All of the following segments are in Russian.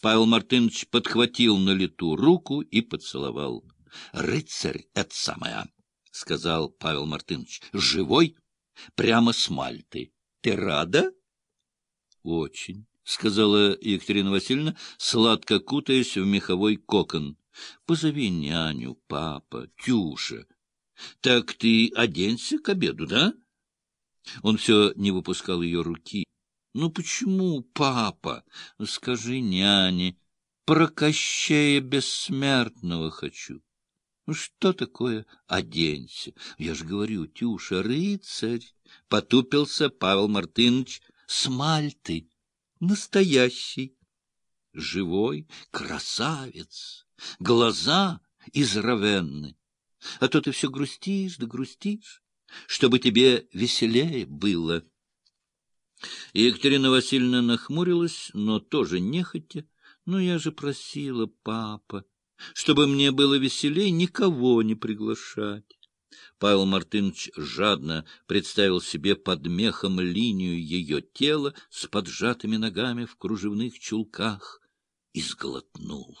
Павел Мартынович подхватил на лету руку и поцеловал. — Рыцарь — это самое, — сказал Павел Мартынович. — Живой? Прямо с Мальты. Ты рада? — Очень, — сказала Екатерина Васильевна, сладко кутаясь в меховой кокон. — Позови няню, папа, Тюша. — Так ты оденься к обеду, да? Он все не выпускал ее руки. — Ну почему, папа? Скажи няне. Про Бессмертного хочу. Ну что такое оденься? Я же говорю, Тюша, рыцарь. Потупился Павел Мартынович с Мальты. Настоящий. Живой, красавец. Глаза изравенны. А то ты все грустишь да грустишь, чтобы тебе веселее было. Екатерина Васильевна нахмурилась, но тоже нехотя. Ну, я же просила, папа, чтобы мне было веселей никого не приглашать. Павел Мартынович жадно представил себе под мехом линию ее тела с поджатыми ногами в кружевных чулках и сглотнул.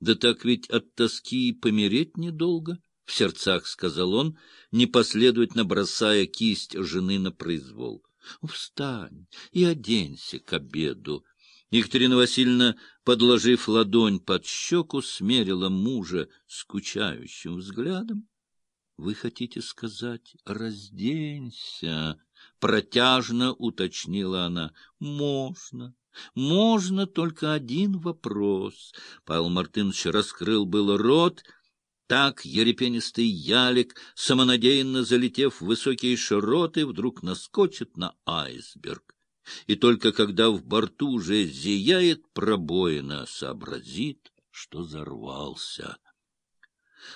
Да так ведь от тоски помереть недолго, — в сердцах сказал он, непоследовательно бросая кисть жены на произвол. — Встань и оденься к обеду. Екатерина Васильевна, подложив ладонь под щеку, смерила мужа скучающим взглядом. — Вы хотите сказать «разденься»? — протяжно уточнила она. — Можно. Можно только один вопрос. Павел Мартынович раскрыл было рот. Так ерепенистый ялик, самонадеянно залетев в высокие широты, вдруг наскочит на айсберг. И только когда в борту уже зияет пробоина, сообразит, что взорвался.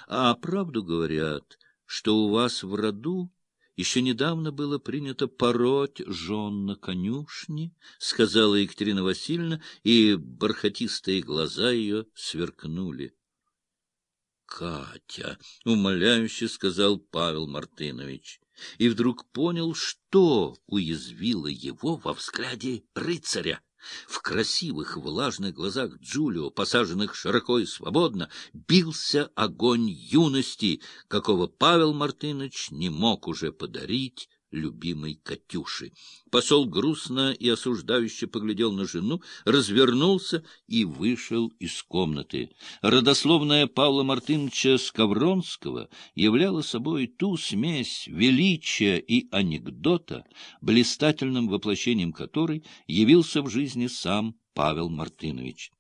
А правду говорят, что у вас в роду еще недавно было принято пороть жен на конюшне, — сказала Екатерина Васильевна, и бархатистые глаза ее сверкнули. — Катя, — умоляюще сказал Павел Мартынович, и вдруг понял, что уязвило его во взгляде рыцаря. В красивых влажных глазах Джулио, посаженных широко и свободно, бился огонь юности, какого Павел Мартынович не мог уже подарить любимой Катюши. Посол грустно и осуждающе поглядел на жену, развернулся и вышел из комнаты. Родословная Павла Мартыновича Скавронского являла собой ту смесь величия и анекдота, блистательным воплощением которой явился в жизни сам Павел Мартынович.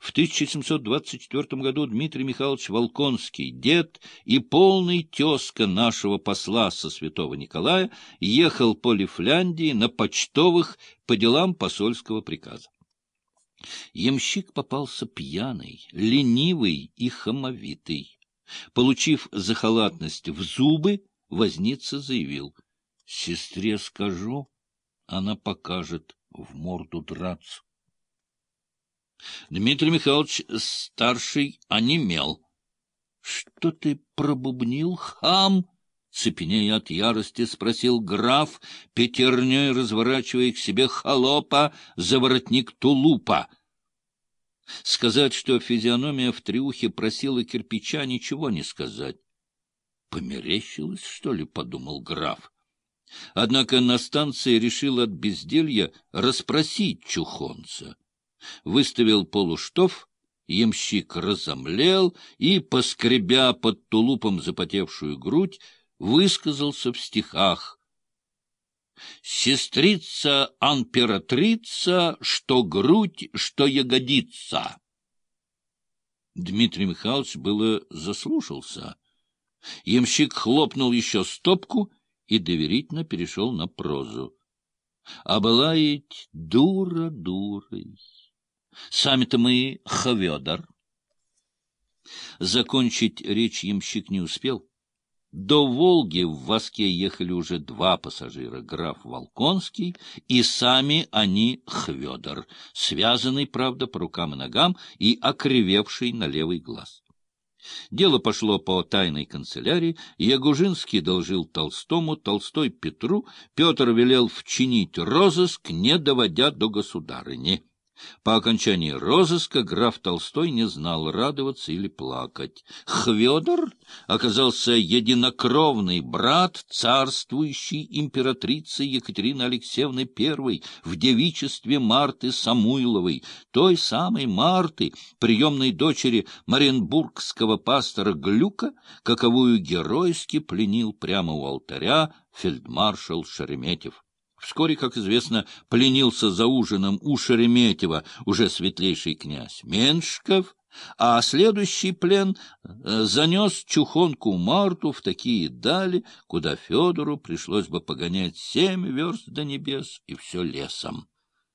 В 1724 году Дмитрий Михайлович Волконский, дед и полный тезка нашего посла со святого Николая, ехал по Лифляндии на почтовых по делам посольского приказа. Ямщик попался пьяный, ленивый и хамовитый. Получив за халатность в зубы, возница заявил, — Сестре скажу, она покажет в морду драться. Дмитрий Михайлович старший онемел. — Что ты пробубнил, хам? — цепенея от ярости, спросил граф, пятерней разворачивая к себе холопа за воротник тулупа. Сказать, что физиономия в трюхе просила кирпича, ничего не сказать. Померещилось, что ли, — подумал граф. Однако на станции решил от безделья расспросить чухонца выставил полуштов, ямщик разомлел и, поскребя под тулупом запотевшую грудь, высказался в стихах. «Сестрица-амператрица, что грудь, что ягодица». Дмитрий Михайлович было заслушался. Ямщик хлопнул еще стопку и доверительно перешел на прозу. А была ведь дура дурой. Сами-то мы Хаведор. Закончить речь ямщик не успел. До Волги в Воске ехали уже два пассажира, граф Волконский и сами они Хведор, связанный, правда, по рукам и ногам и окривевший на левый глаз. Дело пошло по тайной канцелярии, Ягужинский должил Толстому, Толстой Петру, Петр велел вчинить розыск, не доводя до государыни. По окончании розыска граф Толстой не знал, радоваться или плакать. Хведор оказался единокровный брат царствующей императрицы Екатерины Алексеевны I в девичестве Марты Самуиловой, той самой Марты, приемной дочери маренбургского пастора Глюка, каковую геройски пленил прямо у алтаря фельдмаршал Шереметьев. Вскоре, как известно, пленился за ужином у Шереметьева уже светлейший князь Меншиков, а следующий плен э, занес чухонку Марту в такие дали, куда Федору пришлось бы погонять семь верст до небес и все лесом.